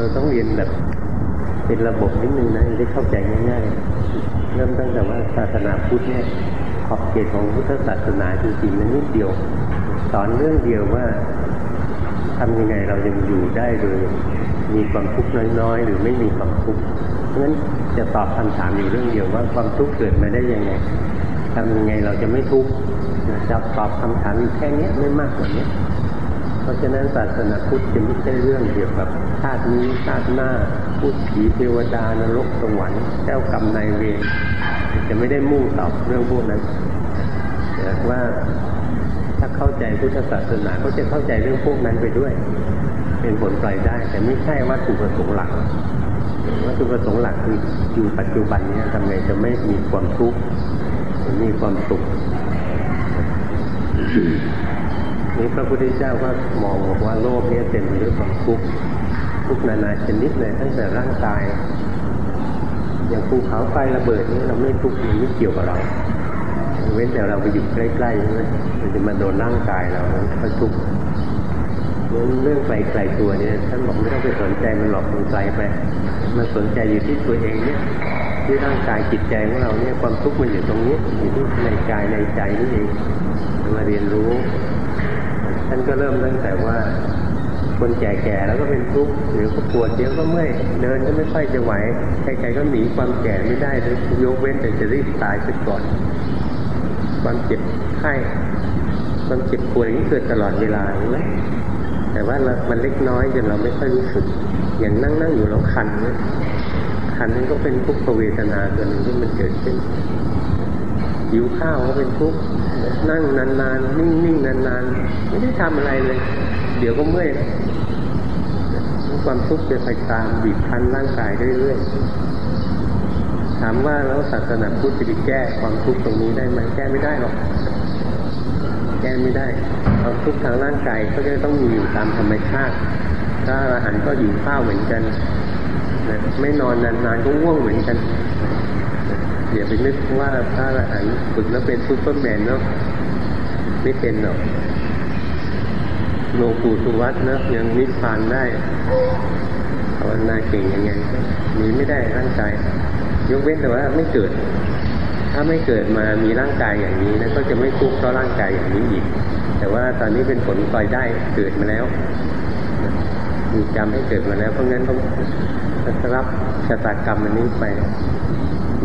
เราต้องเรียนแบบเป็นระบบนิดนึงนะได้เข้าใจง่ายๆ เริ่มตั้งแต่ว่าศาสนาพุทธเนี่ยขอบเขตของพุทธศาสนาจริงๆมันนิดเดียว สอนเรื่องเดียวว่าทำยังไงเรายังอยู่ได้โดยมีความทุกข์น้อยๆ หรือไม่มีความทุกข์เพราะฉะนั้นจะตอบคำถามอยู่เรื่องเดียวว่าความทุกข์เกิดมาได้ยังไงทำยังไงเราจะไม่ทุกข์จะตอบคำถามอยู่แค่นี้ไม่มากกว่านี้ เพราะฉะนั้นศาสนาพุทธจะไม่ใช่เรื่องเกี่ยวกับ ชาตินี้ชาติหน้าพูดผีเทวดานรกสวรรค์เจ้ากรรมนายเวรจะไม่ได้มุ่งตอบเรื่องพวกนั้นแต่ว่าถ้าเข้าใจพุทธศาสนาก็จะเข้าใจเรื่องพวกนั้นไปด้วย เป็นผลปล่อยได้ แต่ไม่ใช่วัตถุประสงค์หลักวัตถุประสงค์หลักคืออยู่ปัจจุบันนี้ทำไงจะไม่มีความทุกข์มีความสุขนี้พระพุทธเจ้าก็มองบอกว่าโลกนี้เต็มไปด้วยความทุกข์ ทุกนานาชนิดเลยตั้งแต่ร่างกาย อย่างภูเขาไฟระเบิดนี้เราไม่ทุกข์มันไม่เกี่ยวกับเรา เว้นแต่เราไปอยู่ใกล้ๆใช่ไหมมันจะมาโดนร่างกายเราก็ทุกข์เรื่องไกลไกลตัวเนี่ยท่านบอกไม่ต้องไปสนใจมันหรอกมันไกลไปมันสนใจอยู่ที่ตัวเองเนี่ยที่ร่างกายจิตใจของเราเนี่ยความทุกข์มันอยู่ตรงนี้อยู่ที่ในกายในใจนี่เองมาเรียนรู้ท่านก็เริ่มตั้งแต่ว่า คนแก่ๆแล้วก็เป็นทุกข์หรือก็ปวดเดี๋ยวก็เมื่อยเดินก็ไม่ค่อยจะไหวใครๆก็หนีความแก่ไม่ได้เลยยกเว้นแต่จะรีบตายไปก่อน ความเจ็บไข้ความเจ็บปวยนี่เกิดตลอดเวลาใช่ไหมแต่ว่ามันเล็กน้อยจนเราไม่ค่อยรู้สึก อย่างนั่งนั่งอยู่เราคันเนี่ยคันนั้นก็เป็นทุกขเวทนาตัวหนึ่งที่มันเกิดขึ้นหิวข้าวก็เป็นทุกข์นั่งนานๆนิ่งๆนานๆไม่ได้ทำอะไรเลย เดี๋ยวก็เมื่อย ความทุกข์จะไปตามบีบคั้นร่างกายเรื่อยๆถามว่าแล้วศาสนาพุทธจะไปแก้ความทุกข์ตรงนี้ได้ไหมแก้ไม่ได้หรอกแก้ไม่ได้ความทุกข์ทางร่างกายก็จะต้องมีอยู่ตามธรรมชาติ ถ้าอาหารก็อยู่ข้าวเหมือนกันไม่นอนนานๆก็ง่วงเหมือนกันอย่าไปนึกว่าพระอรหันต์ฝึกแล้วเป็นซูเปอร์แมนเนาะไม่เป็นหรอก หลวงปู่สุวัจน์เนะยังนิพพานได้ภาวนาเก่งยังไงหนีไม่ได้ร่างกายยกเว้นแต่ว่าไม่เกิด ถ้าไม่เกิดมามีร่างกายอย่างนี้นะก็จะไม่ทุกข์เพราะร่างกายอย่างนี้อีก แต่ว่าตอนนี้เป็นผลปล่อยได้เกิดมาแล้วมีกรรมให้เกิดมาแล้วเพราะงั้นต้องรับชะตากรรมอันนี้ไป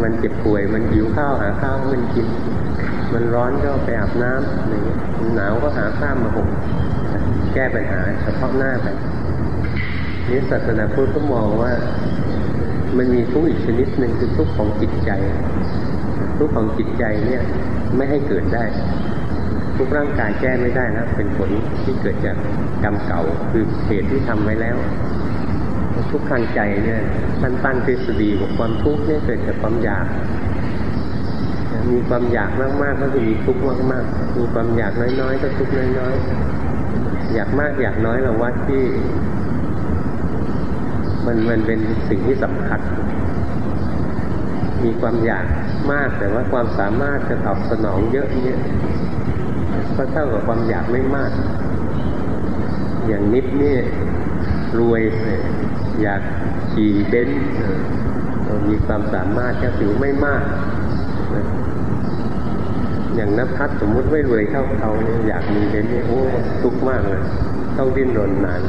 มันเจ็บป่วยมันหิวข้าวหาข้าวมันกิน มันร้อนก็ไปอาบน้ำอย่างนี้หนาวก็หาข้ามมาห่ม แก้ปัญหาเฉพาะหน้าไปนี่ศาสนาพุทธก็มองว่ามันมีทุกอีกชนิดหนึ่งคือทุกของจิตใจ ทุกของจิตใจเนี่ยไม่ให้เกิดได้ ทุกร่างกายแก้ไม่ได้นะเป็นผลที่เกิดจากกรรมเก่าคือเหตุที่ทำไว้แล้ว ทุกข์ทางใจเนี่ยท่านตั้งทฤษฎีบอกความทุกข์เนี่ยเกิดจากความอยาก มีความอยากมากๆก็จะมีทุกข์มากๆมีความอยากน้อยๆก็ทุกข์น้อยๆ อยากมากอยากน้อยเราวัดที่ มันมันเป็นสิ่งที่สำคัญ มีความอยากมากแต่ว่าความสามารถจะตอบสนองเยอะเนี่ยก็เท่ากับความอยากไม่มาก อย่างนิดนี่รวยอยากขี่เบนซ์มีความสามารถก็ทุกข์ไม่มาก อย่างนับพัดสมมุติไม่รวยเท่าเขาเนี่ยอยากมีเบนซ์นี่โอ้ทุกข์มากเลยต้องดิ้นรนนาน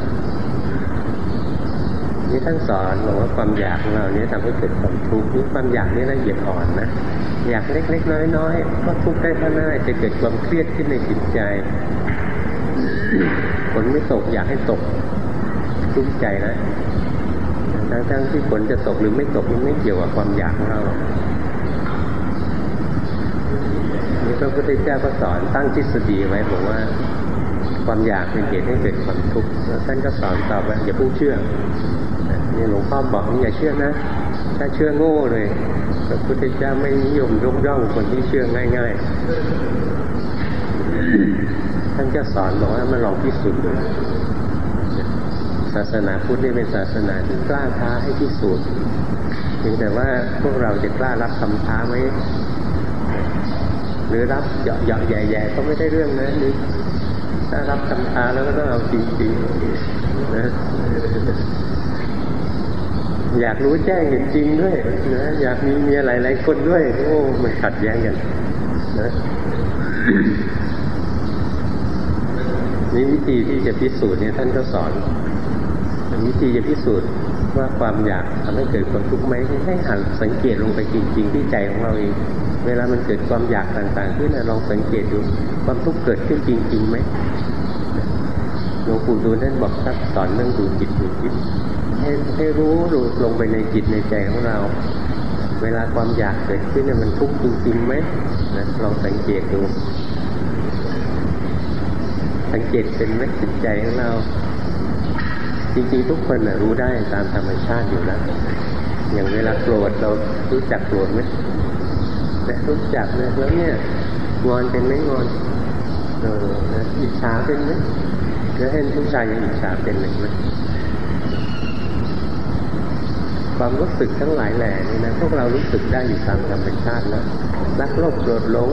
นี่ท่านสอนบอกว่าความอยากของเราเนี่ยทำให้เกิดความทุกข์นี่ความอยากนี่ละเอียดอ่อนนะอยากเล็ก ๆ น้อยๆก็ทุกข์ได้ท่าน้าจะเกิดความเครียดขึ้นในจิตใจฝนไม่ตกอยากให้ตกทุกข์ใจนะทั้งทั้งที่ฝนจะตกหรือไม่ตกมันไม่เกี่ยวกับความอยากของเรา นี่พระพุทธเจ้าก็สอนตั้งทฤษฎีไว้บอกว่า ความอยากเป็นเหตุให้เกิดความทุกข์ท่านก็สอนตอบว่าอย่าพูดเชื่อนี่หลวงพ่อบอกอย่าเชื่อนะ ถ้าเชื่อโง่เลยพระพุทธเจ้าไม่นิยมยกย่องคนที่เชื่อง่าย ๆ ท่านก็สอนบอกว่ามาลองพิสูจน์ดูศาสนาพุทธนี่เป็นศาสนาที่กล้าท้าให้พิสูจน์เพียงแต่ว่าพวกเราจะกล้ารับคำท้าไหม หรือรับเหยาะเหยาะแย่แย่ก็ไม่ได้เรื่องนะหรือถ้ารับคำท้าแล้วก็ต้องเอาจริงๆนะอยากรู้แจ้งเห็นจริงด้วยนะอยากมีเมียหลายๆคนด้วย โอ้มันขัดแย้งกันนะนี่วิธีที่จะพิสูจน์เนี่ยท่านก็สอนวิธีจะพิสูจน์ ว่าความอยากทำให้เกิดความทุกข์ไหมให้หันสังเกตลงไปจริง ๆ ที่ใจของเราเอง เวลามันเกิดความอยากต่างๆขึ้นลองสังเกตดูความทุกข์เกิดขึ้นจริงๆไหมหลวงปู่ดูลท่านบอกทักสอนเรื่องดูจิตดูจิตให้ให้รู้รู้ลงไปในจิตในใจของเรา เวลาความอยากเกิดขึ้นเนี่ยมันทุกข์จริงๆไหมนะลองสังเกตดู สังเกตเป็นไหมจิตใจของเรา จริงๆทุกคนนะรู้ได้ตามธรรมชาติอยู่แล้ว อย่างเวลาโกรธเรารู้จักโกรธไหมแต่รู้จักนะแล้วเนี่ยงอนเป็นไหมงอนเอออิจฉาเป็นไหมแล้วเห็นผู้ชายยังอิจฉาเป็นหนึ่งไหมความรู้สึกทั้งหลายแหล่นี่นะพวกเรารู้สึกได้อยู่ตามธรรมชาติแล้วรักโลภโกรธหลง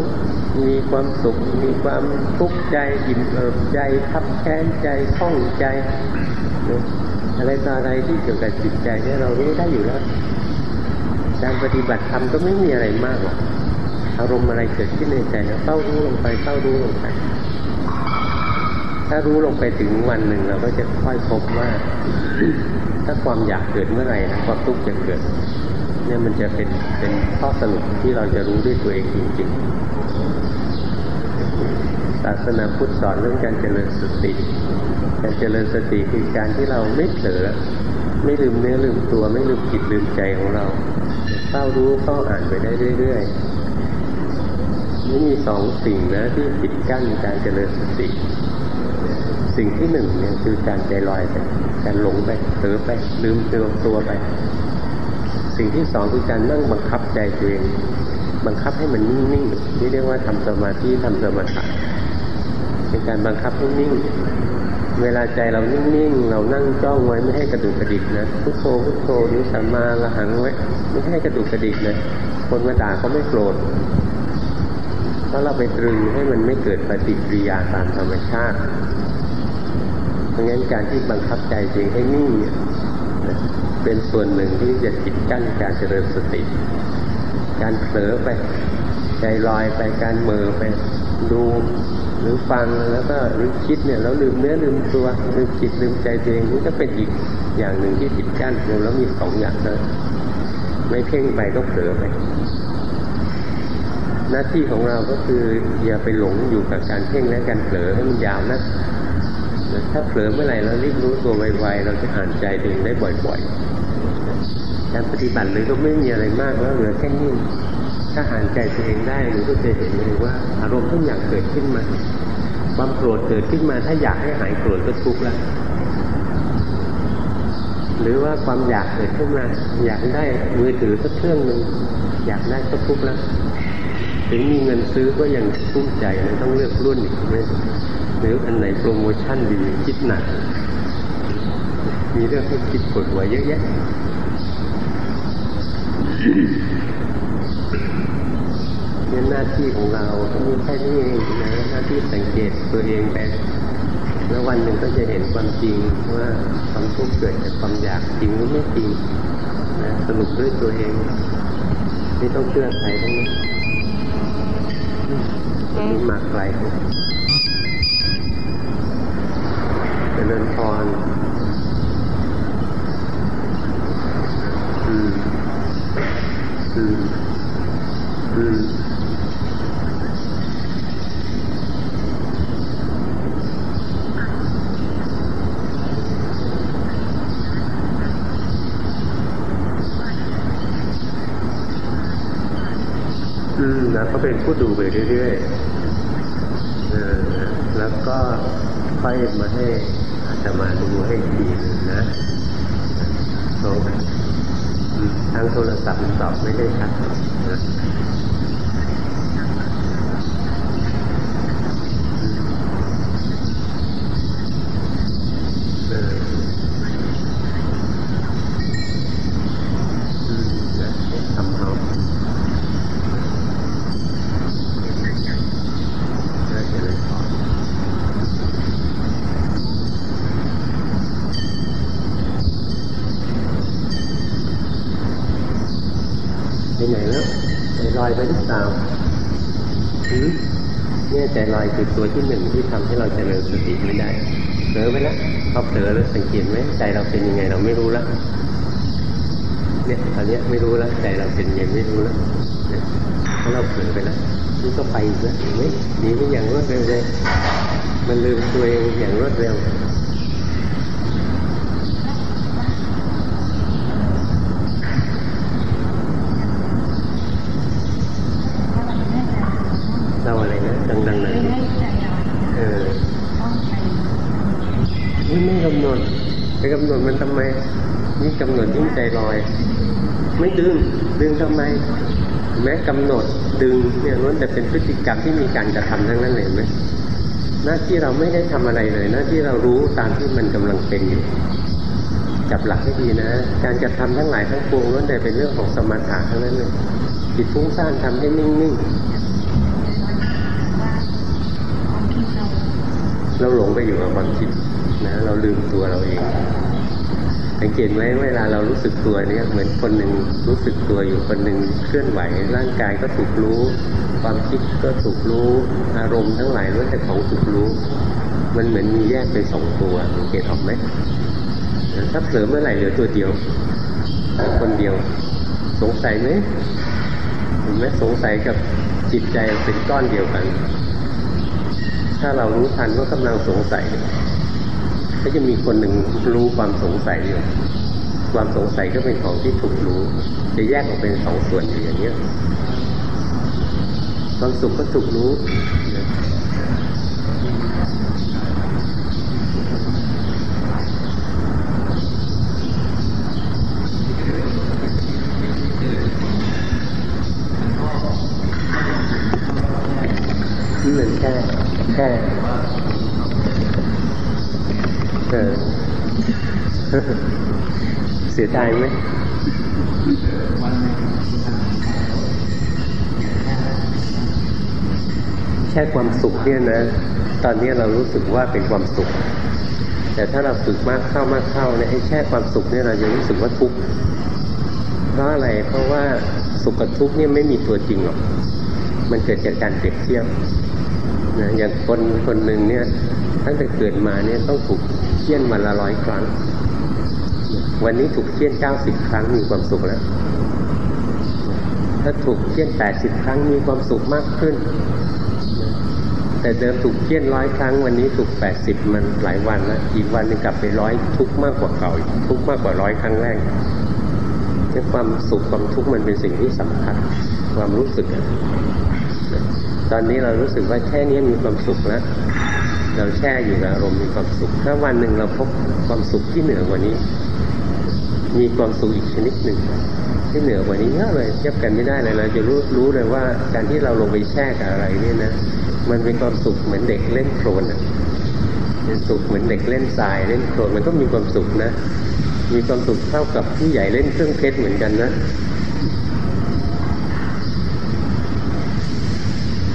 มีความสุข มีความทุกข์ใจอิ่มเอิบใจทับแค้นใจข้องใจ อะไรต่ออะไรที่เกี่ยวกับจิตใจเนี่ยเรารู้ได้อยู่แล้ว การปฏิบัติธรรมก็ไม่มีอะไรมากหรอกอารมณ์อะไรเกิดขึ้นในใจเราเต้ารู้ลงไปเต้ารู้ลงไป ถ้ารู้ลงไปถึงวันหนึ่งเราก็จะค่อยพบว่า ถ้าความอยากเกิดเมื่อไหร่นะความทุกข์จะเกิด เนี่ยมันจะเป็นเป็นข้อสรุปที่เราจะรู้ด้วยตัวเองจริงๆศาสนาพุทธสอนเรื่องการเจริญสติ การเจริญสติคือการที่เราไม่เผลอไม่ลืมเนื้อลืมตัวไม่ลืมจิตลืมใจของเราเฝ้ารู้เฝ้าอ่านไปได้เรื่อยๆนี่มีสองสิ่งนะที่ปิดกั้นการเจริญสติ สิ่งที่หนึ่งเนี่ยคือการใจลอยไปการหลงไปเผลอไปลืมตัวตัวไป สิ่งที่สองคือการนั่งบังคับใจตัวเองบังคับให้มันนิ่งๆที่เรียกว่าทำสมาธิทำสมาธิเป็นการบังคับให้นิ่ง เวลาใจเรานิ่งๆ เรานั่งจ้องไว้ไม่ให้กระดุกกระดิกนะพุทโธพุทโธนิสัมมาละหังไว้ไม่ให้กระดุกกระดิกเลยคนมาด่าก็ไม่โกรธเพราะเราไปตรึงให้มันไม่เกิดปฏิกิริยาตามธรรมชาติเพราะงั้นการที่บังคับใจจริงให้นิ่งเนี่ยเป็นส่วนหนึ่งที่จะปิดกั้นการเจริญสติ การเผลอไปใจลอยไปการเมอไปดู หรือฟังแล้วก็หรือคิดเนี่ยแล้วลืมเนื้อลืมตัวลืมจิตลืมใจตัวเองนี่ก็เป็นอีกอย่างหนึ่งที่ปิดกั้นรวมแล้วมีสองอย่างเลยไม่เพ่งไปก็เผลอไปหน้าที่ของเราก็คืออย่าไปหลงอยู่กับการเพ่งและการเผลอให้มันยาวนะถ้าเผลอเมื่อไหร่เรารีบรู้ตัวไวๆเราจะอ่านใจเองได้บ่อย ๆ การปฏิบัติเลยก็ไม่มีอะไรมากแล้วเหลือแค่นิ่ง ถ้าอ่านใจตัวเองได้หนูก็จะเห็นเลยว่า อารมณ์ทุกอย่างเกิดขึ้นมา ความโกรธเกิดขึ้นมา ถ้าอยากให้หายโกรธก็ทุกข์แล้วหรือว่าความอยากเกิดขึ้นมาอยากได้มือถือสักเครื่องหนึ่งอยากได้ก็ทุกข์แล้วถึงมีเงินซื้อก็ยังทุ่มใจเลยต้องเลือกรุ่นอีกไหมหรืออันไหนโปรโมชั่นดีคิดหนัก มีเรื่องให้คิดปวดหัวเยอะแยะ เนี่ยหน้าที่ของเราก็มีแค่นี้เองนะหน้าที่สังเกตตัวเองไปแล้ววันหนึ่งก็จะเห็นความจริงว่าความทุกข์เกิดจากความอยากจริงหรือไม่จริงนะสรุปด้วยตัวเองไม่ต้องเชื่อใครทั้งนั้นนี่มาไกลเจริญพรอืมอืม อืมอืมนะก็เป็นผู้ดูไปเรื่อยๆเออแล้วก็ค่อยมาให้อาตมาดูให้ทีนึงนะโทรทางโทรศัพท์ตอบไม่ได้ชัดนะเอออืมนะทำเอาน่าจะเลยพอ อยไปหรือเปล่าเนี่ยใจลอยคือตัวที่หนึ่งที่ทำให้เราเจริญสติไม่ได้เผลอไปแล้วพอเผลอแล้วสังเกตไหมใจเราเป็นยังไงเราไม่รู้ล้วเนี่ยตอนนี้ไม่รู้แล้วใจเราเป็นยังไงไม่รู้แล้วเนี่ยเพราะเราเผลอไปแล้วนี่ก็ไปอีกแล้วเห็นไหมหนีไปอย่างรวดเร็วเลยมันลืมตัวเองอย่างรวดเร็ว เราอะไรนะดังๆหน่อยดิเออนี่ไม่กำหนดไปกำหนดมันทำไม นี่กำหนดยิ่งใจลอย ไม่ดึง ดึงทำไม แม้กำหนดดึงเนี่ยล้วนแต่เป็นพฤติกรรมที่มีการกระทำทั้งนั้นเลยไหมหน้าที่เราไม่ได้ทำอะไรเลย หน้าที่เรารู้ตามที่มันกำลังเป็นอยู่จับหลักให้ดีนะ การกระทำทั้งหลายทั้งปวงล้วนแต่เป็นเรื่องของสมถะทั้งนั้นเลยจิตฟุ้งซ่านทำให้นิ่งๆเราหลงไปอยู่กับความคิดนะ เราลืมตัวเราเอง สังเกตไหมเวลาเรารู้สึกตัวเนี่ยเหมือนคนหนึ่งรู้สึกตัวอยู่คนหนึ่งเคลื่อนไหว ร่างกายก็ถูกรู้ ความคิดก็ถูกรู้ อารมณ์ทั้งหลายล้วนแต่ของถูกรู้ มันเหมือนมีแยกเป็นสองตัวสังเกตออกไหมถ้าเผลอเมื่อไหร่เหลือตัวเดียวคนเดียว สงสัยไหมเห็นไหมสงสัยกับจิตใจเป็นก้อนเดียวกัน ถ้าเรารู้ทันว่ากำลังสงสัย ก็จะมีคนหนึ่งรู้ความสงสัยอยู่ ความสงสัยก็เป็นของที่ถูกรู้ จะแยกออกเป็นสองส่วนอยู่อย่างนี้ยความสุขก็ถูกรู้นี่มันแค่แค่เออ เสียดายไหมแค่ความสุขเนี่ยนะ ตอนนี้เรารู้สึกว่าเป็นความสุข แต่ถ้าเราฝึกมากเข้ามากเข้าเนี่ยไอ้แค่ความสุขเนี่ยเราจะรู้สึกว่าทุกข์เพราะอะไรเพราะว่าสุขกับทุกข์เนี่ยไม่มีตัวจริงหรอก มันเกิดจากการเปรียบเทียบนะอย่างคนคนหนึ่งเนี่ยตั้งแต่เกิดมาเนี่ยต้องถูกเคี่ยนวันละร้อยครั้ง วันนี้ถูกเคี่ยนเก้าสิบครั้งมีความสุขแล้ว ถ้าถูกเคี่ยนแปดสิบครั้งมีความสุขมากขึ้น แต่เดิมถูกเคี่ยนร้อยครั้ง วันนี้ถูกแปดสิบมันหลายวันแล้วอีกวันนึงกลับไปร้อยทุกมากกว่าเก่าทุกมากกว่าร้อยครั้งแรกนี่ความสุขความทุกข์มันเป็นสิ่งที่สำคัญความรู้สึก ตอนนี้เรารู้สึกว่าแค่นี้มีความสุขแล้วเราแช่อยู่กับอารมณ์มีความสุข ถ้าวันหนึ่งเราพบความสุขที่เหนือกว่านี้ มีความสุขอีกชนิดหนึ่งที่เหนือกว่านี้เยอะเลยเทียบกันไม่ได้เลยเราจะรู้รู้เลยว่าการที่เราลงไปแช่กับอะไรเนี่ยนะมันเป็นความสุขเหมือนเด็กเล่นโคลนเป็นสุขเหมือนเด็กเล่นทรายเล่นโคลนมันก็มีความสุขนะ มีความสุขเท่ากับผู้ใหญ่เล่นเครื่องเพชรเหมือนกันนะ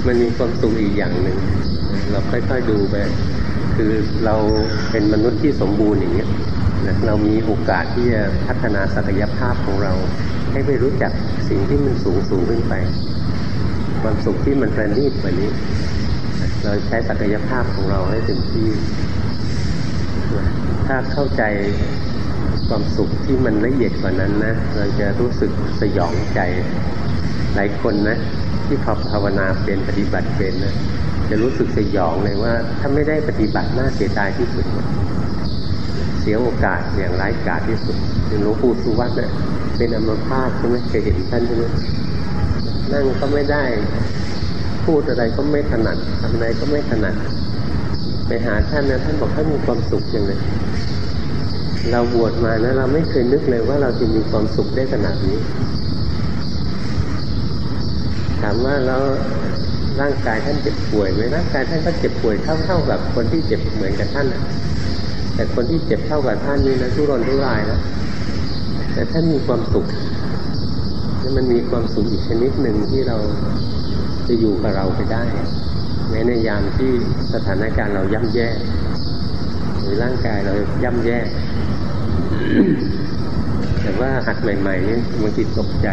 มันมีความสุขอีกอย่างหนึ่งเราค่อยๆดูไปคือเราเป็นมนุษย์ที่สมบูรณ์อย่างเงี้ย นะเรามีโอกาสที่จะพัฒนาศักยภาพของเรา ให้ไปรู้จักสิ่งที่มันสูงสูงขึ้นไป ความสุขที่มันประณีตกว่านี้ เราใช้ศักยภาพของเราให้เต็มที่ ถ้าเข้าใจความสุขที่มันละเอียดกว่านั้นนะ เราจะรู้สึกสยองใจ หลายคนนะ ที่เขาภาวนาเป็นปฏิบัติเป็นนะจะรู้สึกสยองเลยว่า ถ้าไม่ได้ปฏิบัติน่าเสียดายที่สุด เสียโอกาสอย่างร้ายกาจที่สุดอย่างหลวงปู่สุวัตเนะเป็นอัมพาตใช่ไหมเคยเห็นท่านใช่ไหมนั่งก็ไม่ได้ พูดอะไรก็ไม่ถนัดทำอะไรก็ไม่ถนัดไปหาท่านนะท่านบอกท่านมีความสุขอย่างเลยเราบวชมานะเราไม่เคยนึกเลยว่าเราจะมีความสุขได้ขนาดนี้ ถามว่าแล้วร่างกายท่านเจ็บป่วยไหมร่างกายท่านก็เจ็บป่วยเท่าๆกับคนที่เจ็บเหมือนกับท่านนะ แต่คนที่เจ็บเท่ากับท่านนี่นะทุรนทุรายแล้วแต่ท่านมีความสุขนี่มันมีความสุขอีกชนิดหนึ่งที่เราจะอยู่กับเราไปได้แม้ในยามที่สถานการณ์เราย่ำแย่ หรือร่างกายเราย่ำแย่ แต่ว่าหัดใหม่ๆนี่บางทีตกใจ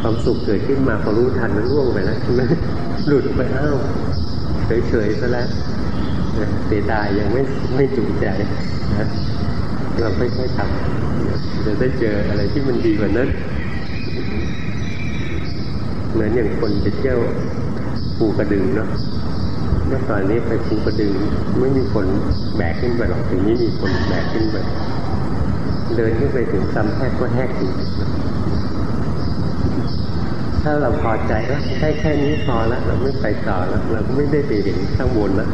ความสุขเกิดขึ้นมาพอรู้ทันมันร่วงไปแล้วหมหลุดไปอ้าวเฉยๆซะแล้ว เสียดายยังไม่ไม่จุใจนะเราไม่ค่อยทำจะได้เจออะไรที่มันดีกว่านั้นเหมือนอย่างคนไปเที่ยวภูกระดึงเนาะเมื่อตอนนี้ไปภูกระดึงไม่มีคนแบกขึ้นไปหรอกถึงนี้มีคนแบกขึ้นไปเดินขึ้นไปถึงซ้ำแทกก็แหกอยู่ถ้าเราพอใจแล้วแค่แค่นี้พอแล้วเราไม่ไปต่อแล้วเราไม่ได้ไปเห็นข้างบนแล้ว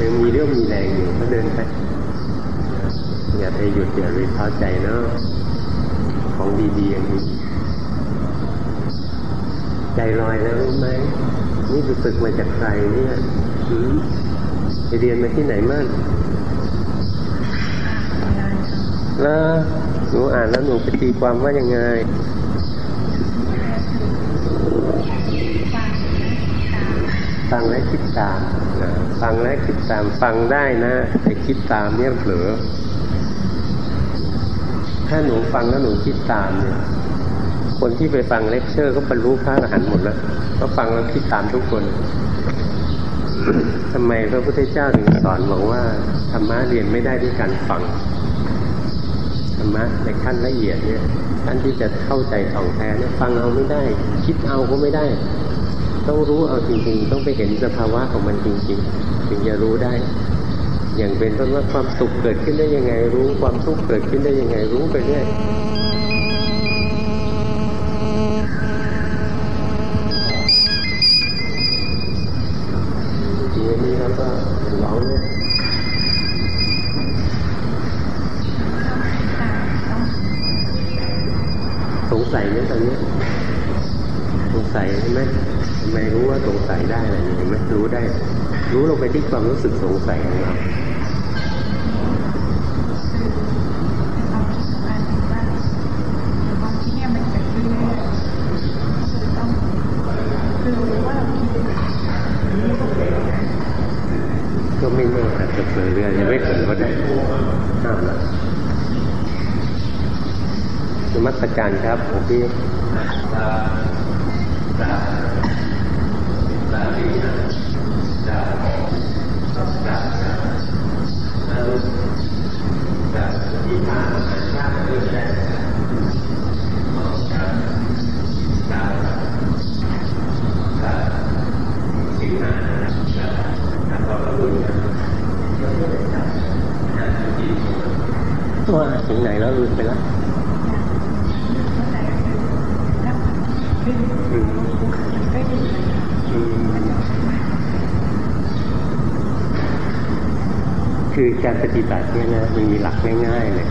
ยังมีเรื่องมีแรงอยู่ก็เดินไป อย่าไปหยุดอย่าไปพอใจเนาะของดีๆอย่างนี้ใจลอยแล้วรู้ไหมนี่ไปฝึกมาจากใครเนี่ยไปเรียนมาที่ไหนมั่งแล้วหนูอ่านแล้วหนูไปตีความว่ายังไง ฟังและคิดตามนะฟังและคิดตามฟังได้นะ แต่คิดตามเนี่ยเผลอ ถ้าหนูฟังแล้วหนูคิดตามเนี่ย คนที่ไปฟังเลคเชอร์ก็บรรลุพระอรหันต์หมดแล้วก็ฟังแล้วคิดตามทุกคนทำไมพระพุทธเจ้าถึงสอนบอกว่าธรรมะเรียนไม่ได้ด้วยการฟังธรรมะในขั้นละเอียดเนี่ยขั้นที่จะเข้าใจท่องแท้เนี่ยฟังเอาไม่ได้ คิดเอาก็ไม่ได้ ต้องรู้เอาจริงๆ ต้องไปเห็นสภาวะของมันจริงๆ ถึงจะรู้ได้ อย่างเป็นต้นว่าความสุขเกิดขึ้นได้ยังไงรู้ ความทุกข์เกิดขึ้นได้ยังไงรู้ไปเรื่อย สงสัยใช่ไหมทำไมรู้ว่าสงสัยได้อะไรเห็นไหมรู้ได้ รู้ลงไปที่ความรู้สึกสงสัยของเรา ก็ไม่แน่อาจจะเผลอเรือยังไม่เผลอก็ได้ห้ามละนมัสการครับผมพี่ว่าถึงไหนแล้วลืมไปแล้วอืมอืมคือ การปฏิบัติเนี่ยนะมันมีหลักง่ายๆเลย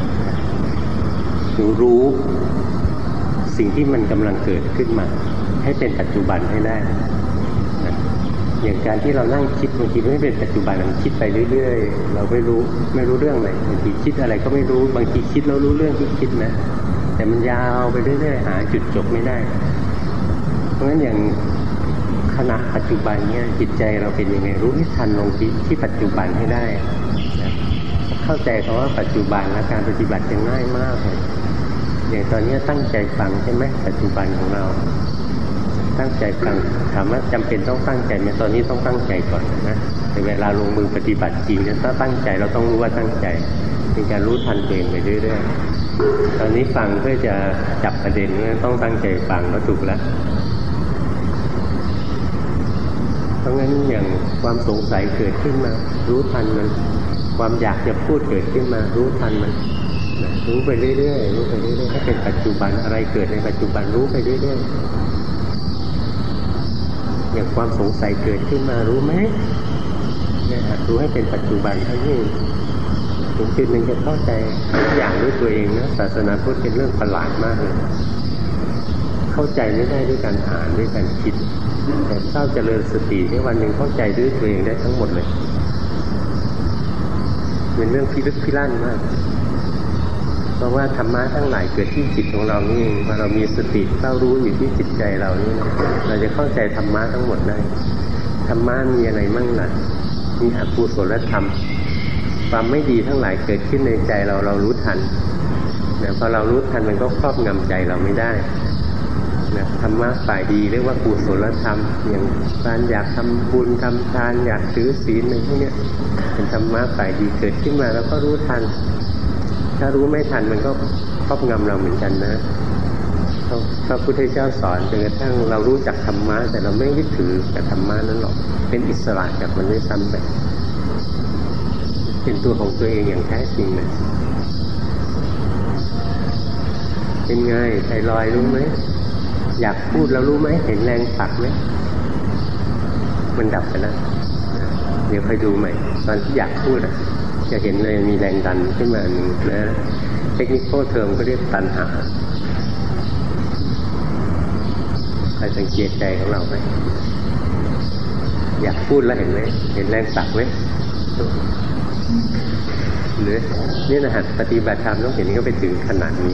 หนูรู้สิ่งที่มันกำลังเกิดขึ้นมา ให้เป็นปัจจุบันให้ได้นะอย่างการที่เรานั่งคิดบางทีไม่เป็นปัจจุบันมันคิดไปเรื่อยๆ เราไม่รู้ไม่รู้เรื่องเลยบางทีคิดอะไรก็ไม่รู้บางทีคิดแล้วรู้เรื่องที่คิดนะ แต่มันยาวไปเรื่อยๆหาจุดจบไม่ได้ เพราะฉะนั้นอย่างขณะปัจจุบันเนี่ยจิตใจเราเป็นยังไงรู้ให้ทันลงที่ที่ปัจจุบันให้ได้ เข้าใจคำว่าปัจจุบันและการปฏิบัติจะง่ายมากเลยอย่างตอนนี้ตั้งใจฟังใช่ไหมปัจจุบันของเรา ตั้งใจฟังถามว่าจำเป็นต้องตั้งใจไหมตอนนี้ต้องตั้งใจก่อนนะแต่เวลาลงมือปฏิบัติจริงเนี่ยถ้าตั้งใจเราต้องรู้ว่าตั้งใจเป็นการรู้ทันตัวเองไปเรื่อยๆตอนนี้ฟังเพื่อจะจับประเด็นต้องตั้งใจฟังก็ถูกแล้วเพราะงั้นอย่างความสงสัยเกิดขึ้นมา รู้ทันมัน ความอยากจะพูดเกิดขึ้นมารู้ทันมันนะรู้ไปเรื่อยๆรู้ไปเรื่อยๆให้เป็นปัจจุบันอะไรเกิดในปัจจุบันรู้ไปเรื่อยๆอย่างความสงสัยเกิดขึ้นมารู้ไหมเนี่ยรู้ให้เป็นปัจจุบันเท่านี้ถึงจุดหนึ่งจะเข้าใจทุกอย่างด้วยตัวเองนะศาสนาพุทธเป็นเรื่องประหลาดมากเลย เข้าใจไม่ได้ด้วยการอ่านด้วยการคิด แต่ถ้าเจริญสติในวันหนึ่งเข้าใจด้วยตัวเองได้ทั้งหมดเลย เป็นเรื่องพิลึกพิลั่นมาก เพราะว่าธรรมะทั้งหลายเกิดที่จิตของเรานี่เองพอเรามีสติเฝ้ารู้อยู่ที่จิตใจเรานี่นะเราจะเข้าใจธรรมะทั้งหมดได้ธรรมะมีอะไรมั่งล่ะมีอกุศลธรรม ความไม่ดีทั้งหลายเกิดขึ้นในใจเราเรารู้ทันนะพอเรารู้ทันมันก็ครอบงำใจเราไม่ได้ นะธรรมะฝ่ายดีเรียกว่ากุศลธรรม อย่างการอยากทำบุญทำทานอยากถือศีลอะไรพวกนี้เป็นธรรมะฝ่ายดีเกิดขึ้นมาแล้วก็รู้ทัน ถ้ารู้ไม่ทันมันก็ครอบงำเราเหมือนกันนะพระพุทธเจ้าสอนจนกระทั่งเรารู้จักธรรมะแต่เราไม่ยึดถือกับธรรมะนั้นหรอก เป็นอิสระจากมันด้วยซ้ำไปเป็นตัวของตัวเองอย่างแท้จริงเลยเป็นไงใจลอยรู้ไหม อยากพูดแล้วรู้ไหมเห็นแรงผลักไหมมันดับไปแล้วเดี๋ยวไปดูใหม่ ตอนที่อยากพูดอะจะเห็นเลยมีแรงดันขึ้นมาหนึ่งนะเทคนิคโคเทอมก็เรียกตันหาใครสังเกตใจของเราไหมอยากพูดแล้วเห็นไหมเห็นแรงสักไหมหรือนี่นะฮะปฏิบัติธรรมต้องเห็นก็ไปถึงขนาดนี้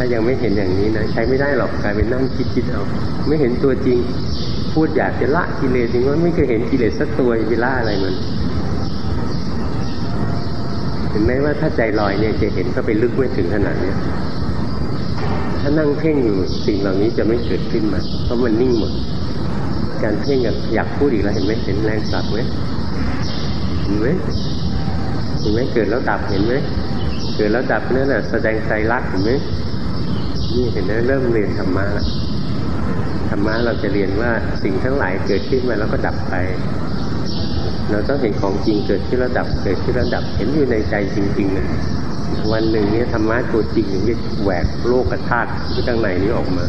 ถ้ายังไม่เห็นอย่างนี้นะใช้ไม่ได้หรอกกลายเป็นนั่งคิดคิดเอา ไม่เห็นตัวจริง พูดอยากจะละกิเลสจริงว่าไม่เคยเห็นกิเลสสักตัวจะละอะไรมัน เห็นไหมว่าถ้าใจลอยเนี่ยจะเห็นก็ไปลึกไม่ถึงขนาดเนี้ถ้านั่งเพ่งอยู่สิ่งเหล่านี้จะไม่เกิดขึ้นมาเพราะมันนิ่งหมด การเพ่งอยากพูดอีกแล้วเห็นไหมเห็นแรงสับไหมเห็นไหมเห็นไหมเกิดแล้วดับเห็นไหมเกิดแล้วดับนั่นแหละแสดงใจรักเห็นไหม นี่เห็นไหมเริ่มเรียนธรรมะแล้วธรรมะเราจะเรียนว่าสิ่งทั้งหลายเกิดขึ้นมาแล้วก็ดับไป เราต้องเห็นของจริงเกิดขึ้นแล้วดับเกิดขึ้นแล้วดับเห็นอยู่ในใจจริงๆเลยวันหนึ่งเนี้ธรรมะตัวจริงอย่างนี้แหวกโลกธาตุที่ข้างในนี้ออกมา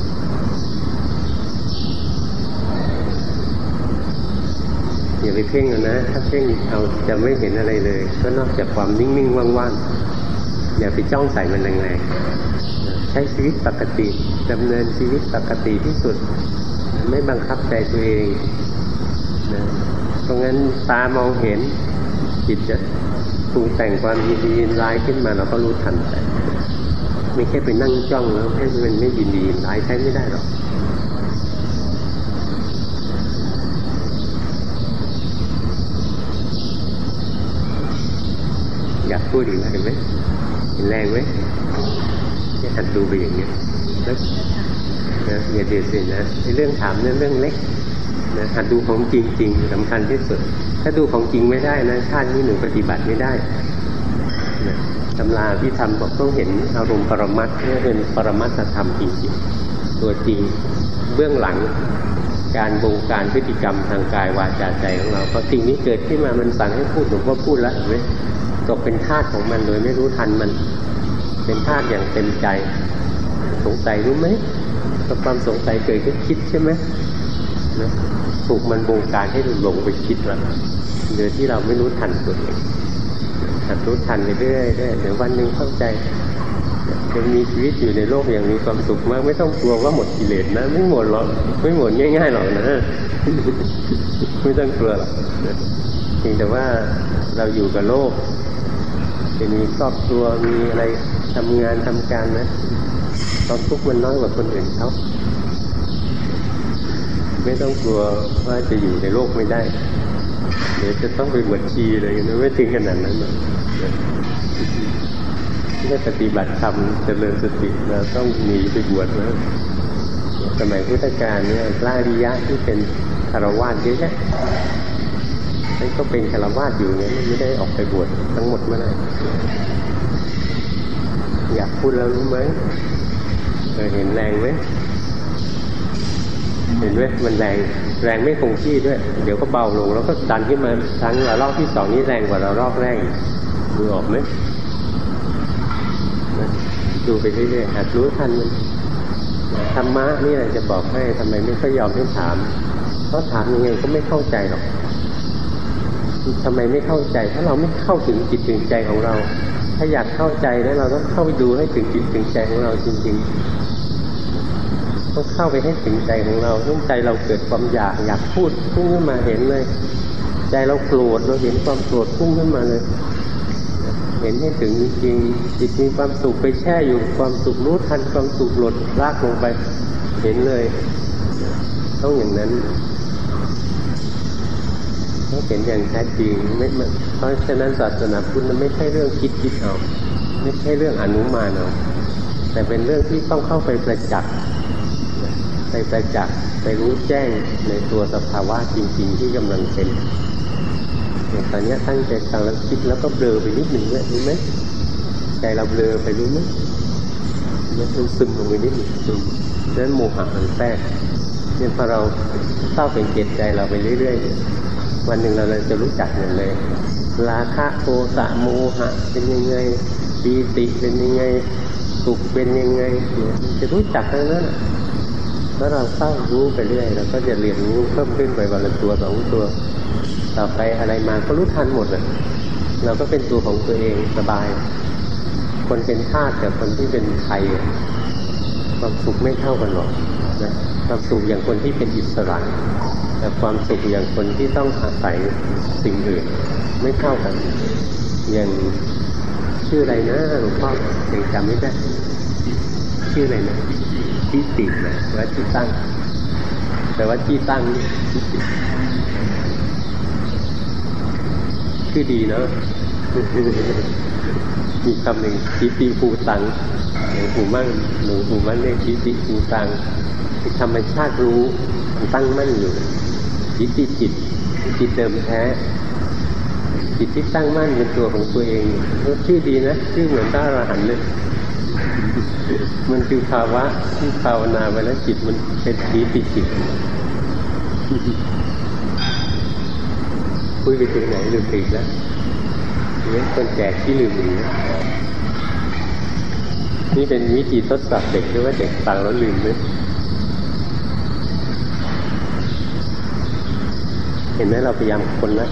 อย่าไปเพ่งนะ ถ้าเพ่งเอาจะไม่เห็นอะไรเลย ก็นอกจากความนิ่งๆว่างๆอย่าไปจ้องใส่มันแรงๆ ใช้ชีวิตปกติดำเนินชีวิตปกติที่สุด ไม่บังคับใจตัวเองนะเพราะงั้นตามองเห็นจิตจะปรุงแต่งความยินดียินร้ายขึ้นมาเราก็รู้ทันแต่ไม่แค่ไปนั่งจ้องแล้วให้มันไม่ยินดียินร้ายใช้ไม่ได้หรอกอยากพูดอีกแล้วเห็นไหมเห็นแรงไหม หัดดูไปอย่างนี้แล้วนะอย่าเดือดเสียนะเรื่องถามเรื่องเรื่องเล็กนะหัดดูของจริง ๆสำคัญที่สุด ถ้าดูของจริงไม่ได้นะชาตินี้หนูปฏิบัติไม่ได้นะตำราที่ทำบอกต้องเห็นอารมณ์ปรมัตนี่เป็นปรมัตธรรมจริงๆตัวจริงเบื้องหลังการบงการพฤติกรรมทางกายวาจาใจของเราพอสิ่งนี้เกิดขึ้นมามันสั่งให้พูดหนูก็พูดแล้วเห็นไหมตกเป็นทาสของมันโดยไม่รู้ทันมัน เป็นทาสอย่างเต็มใจ สงสัยรู้ไหมความสงสัยเกิดขึ้นคิดใช่ไหมนะถูกมันบงการให้หลงไปคิดแล้วโดยวที่เราไม่รู้ทันตัวเองหัดรู้ทันเรื่อยๆเดี๋ยววันหนึ่งเข้าใจจะมีชีวิตอยู่ในโลกอย่างมีความสุขมาก ไม่ต้องกลัวว่าหมดกิเลสนะ ไม่หมดหรอกไม่หมดง่ายๆหรอกนะไม่ต้องกลัวหรอกเพียงแต่ว่าเราอยู่กับโลกจะมีครอบครัวมีอะไร ทำงานทำการนะตอนทุกข์มันน้อยกว่าคนอื่นเขาไม่ต้องกลัวว่าจะอยู่ในโลกไม่ได้ เดี๋ยวจะต้องไปบวชชีเลยนะไม่ถึงขนาดนั้นหรอกถ้าปฏิบัติธรรมเจริญสติเราต้องมีไปบวชนะสมัยพุทธกาลเนี่ยพระอริยะที่เป็นคารวะเยอะแยะนั่นก็เป็นคารวะอยู่เนี่ยไม่ได้ออกไปบวชทั้งหมดเมื่อไหร่ อยากพูดแล้วรู้ไหมเคยเห็นแรงไหมเห็นไหมมันแรงแรงไม่คงที่ด้วย เดี๋ยวก็เบาลงแล้วก็ดันขึ้นมาครั้งรารอบที่สองนี้แรงกว่าเรารอบแรกดูออกไหมดูไปเรื่อยๆหัดรู้ทันมันธรรมะนี่แหละจะบอกให้ทำไมไม่ค่อยยอมให้ถามเพราะถามยังไงก็ไม่เข้าใจหรอกทำไมไม่เข้าใจ ถ้าเราไม่เข้าถึงจิตถึงใจของเรา ถ้าอยากเข้าใจแล้วเราต้องเข้าไปดูให้ถึงจิตถึงใจของเราจริงๆ ต้องเข้าไปให้ถึงใจของเราต้องใจเราเกิดความอยากอยากพูดพุ่งขึ้นมาเห็นเลย ใจเราโกรธเราเห็นความโกรธพุ่งขึ้นมาเลย เห็นให้ถึงจริงจิตมีความสุขไปแช่อยู่ความสุขรู้ทันความสุขหลดลากลงไป เห็นเลย ต้องอย่างนั้น ต้องเห็นอย่างแท้จริงไม่เพราะฉะนั้นศาสนาพุทธไม่ใช่เรื่องคิดคิดเอาไม่ใช่เรื่องอนุมานหรอกแต่เป็นเรื่องที่ต้องเข้าไปประจักษ์ไปประจักษ์ไปรู้แจ้งในตัวสภาวะจริง ๆ ที่กำลังเป็นอย่างตอนนี้ตั้งใจกำลังคิดแล้วก็เบลอไปนิดหนึ่งเนี่ยรู้ไหมใจเราเบลอไปรู้ไหมมันซึมลงไปนิดหนึ่งซึมนั้นโมหะมันแทรกเนี่ยพอเราเข้าเป็นเกตใจเราไปเรื่อยๆ วันหนึ่งเราเลยจะรู้จักหมดเลย ราคะโทสะโมหะ เป็นยังไงปีติเป็นยังไงสุขเป็นยังไงจะรู้จักทั้งนั้นเมื่อเราเข้ารู้ไปเรื่อยเราก็จะเรียนรู้เพิ่มขึ้นไปวันละตัวสองตัว ต่อไปอะไรมาก็รู้ทันหมดเลยเราก็เป็นตัวของตัวเองสบาย คนเป็นทาสกับคนที่เป็นไทยความสุขไม่เท่ากันหรอกนะความสุขอย่างคนที่เป็นอิสระ แต่ความสุขอย่างคนที่ต้องอาศัยสิ่งอื่น ไม่เท่ากัน อย่างชื่ออะไรนะหลวงพ่อยังจำไม่ได้ชื่ออะไรนะที่ติดนะว่าที่ตั้ง แต่ว่าที่ตั้งที่ติดชื่อดีเนาะมีคำหนึ่งทิติภูตังหลวงปู่มั่งหลวงปู่มั่นเรียกทิติภูตังธรรมชาติรู้ตั้งมั่นอยู่ ทิติจิตจิตเดิมแท้ จิตที่ตั้งมั่นเป็นตัวของตัวเองชื่อดีนะชื่อเหมือนพระอรหันเลยมันคือภาวะที่ภาวนาไปแล้วจิตมันเป็นทิติจิตคุยไปถึงไหนลืมอีกแล้วเนี่คนแก่ที่ลืมอีกนี่เป็นวิธีทดสอบเด็กด้วยว่าเด็กฟังแล้วลืมไหม ห็นไหมเราพยายามคนนะ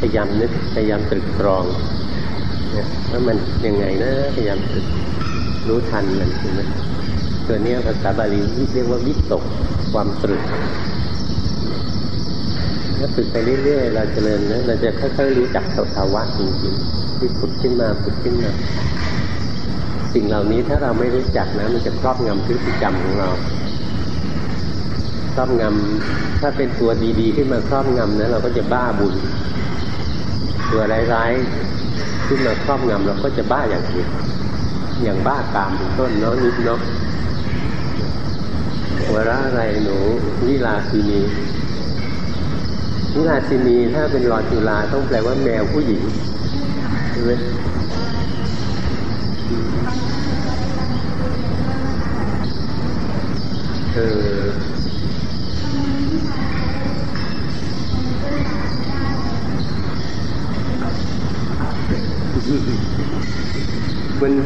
พยายามนึกพยายามตรึกตรองเนี่ยว่ามันยังไงนะพยายามตรึกรู้ทันมันเห็นไหมตัวนี้ภาษาบาลีเรียกว่าวิตกความตรึกถ้าฝึกไปเรื่อยๆเราจเจริญนะเราจะค่อยๆรู้จักสภาวะจริงๆที่ผุดขึ้นมาผุดขึ้นมาสิ่งเหล่านี้ถ้าเราไม่รู้จักนะมันจะครอบงำพฤติกรรมของเรา รอบงำถ้าเป็นตัวดีๆ ขึ้นมาครอบงำนะเราก็จะบ้าบุญ ตัวร้ายๆขึ้นมาครอบงำเราก็จะบ้าอย่างอื่นอย่างบ้ากามเป็นต้นเนาะนิดเนาะหัวระอะไรหนูวิลาสีนีวิลาสินีถ้าเป็นรอจุลาต้องแปลว่าแมวผู้หญิงใช่ไหมเออ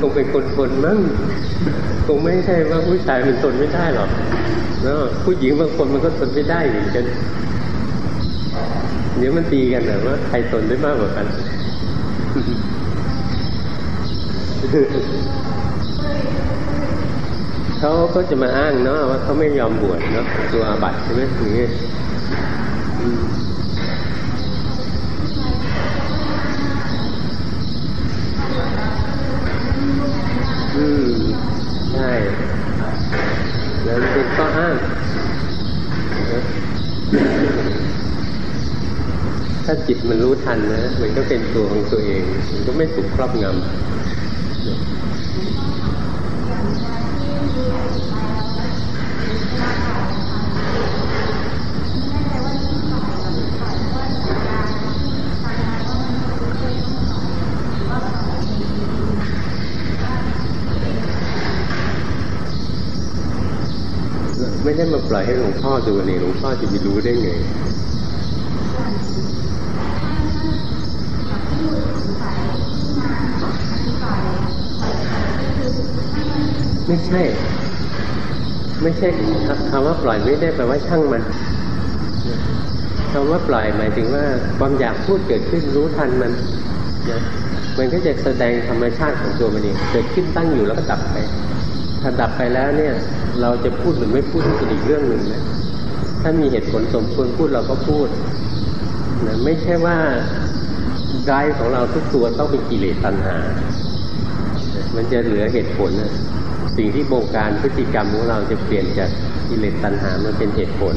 คงเป็นคนคนมั้งคงไม่ใช่ว่าผู้ชายมันทนไม่ได้หรอกแล้วผู้หญิงบางคนมันก็ทนไม่ได้เหมือนกันเดี๋ยวมันตีกันนะว่าใครทนได้มากกว่ากันเขาก็จะมาอ้างเนาะว่าเขาไม่ยอมบวชเนาะตัวอาบัติใช่ไหมอย่างนี้ ใช่แล้วเป็นข้ออ้างถ้าจิตมันรู้ทันนะ มันก็เป็นตัวของตัวเอง มันก็ไม่ถูกครอบงำ ปล่อยให้หลวงพ่อดูนี่หลวงพ่อจะไปรู้ได้ไงไม่ใช่ ไม่ใช่คำว่าปล่อยไม่ได้แปลว่าช่างมันคำว่าปล่อยหมายถึงว่าความอยากพูดเกิดขึ้นรู้ทันมันนะมันก็จะแสดงธรรมชาติของตัวมันเองเกิดขึ้นตั้งอยู่แล้วก็ดับไป ถ้าดับไปแล้วเนี่ย เราจะพูดหรือไม่พูดเป็นอีกเรื่องหนึ่งนะถ้ามีเหตุผลสมควรพูดเราก็พูดนะไม่ใช่ว่าไายของเราทุกตัวต้องเป็นกิเลสตัณหา มันจะเหลือเหตุผลนะสิ่งที่บงการพฤติกรรมของเราจะเปลี่ยนจากกิเลสตัณหามาเป็นเหตุผล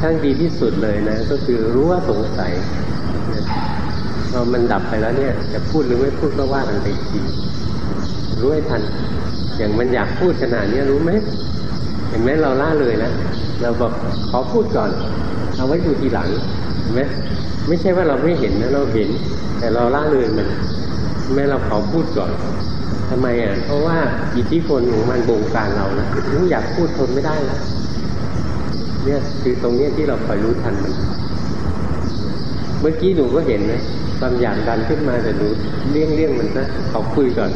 ทั้งดีที่สุดเลยนะ ก็คือรู้ว่าสงสัยพอมันดับไปแล้วเนี่ย จะพูดหรือไม่พูดก็ว่ากันไปทีรู้ให้ทัน อย่างมันอยากพูดขนาดนี้รู้ไหมเห็นไหมเราล่าเลยนะเราบอกขอพูดก่อน เอาไว้ดูทีหลังเห็นไหมไม่ใช่ว่าเราไม่เห็นนะเราเห็น แต่เราล่าเลยมันไม่เราขอพูดก่อนทำไมอะเพราะว่าอิทธิพลของมันบงการเรานะรู้อยากพูดทนไม่ได้แล้ว เนี่ยคือตรงนี้ที่เราคอยรู้ทันมัน เมื่อกี้หนูก็เห็นนะความอยากดันขึ้นมาแต่หนูเลี่ยงเลี่ยงมันนะขอคุยก่อน